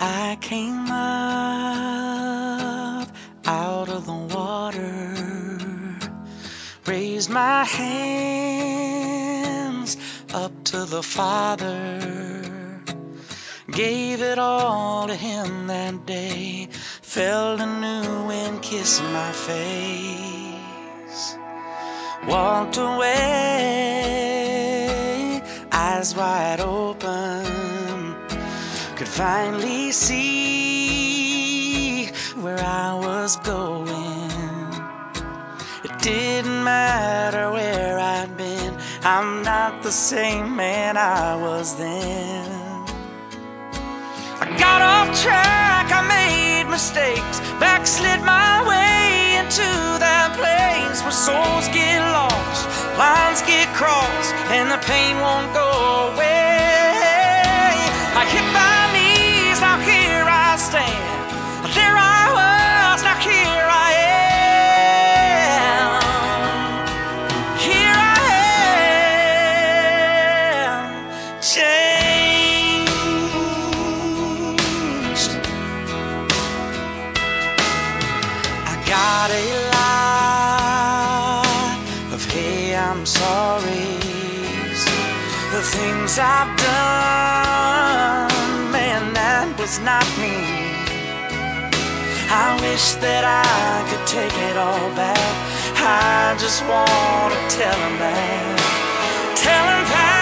I came up out of the water, raised my hands up to the Father, gave it all to Him that day, felt anew and kissed my face, walked away, eyes wide open could finally see where I was going. It didn't matter where I'd been, I'm not the same man I was then. I got off track, I made mistakes, backslid my way into that place where souls get lost, lines get crossed, and the pain won't go away. I'm sorry. The things I've done, man, that was not me. I wish that I could take it all back. I just want to tell him that. Tell him that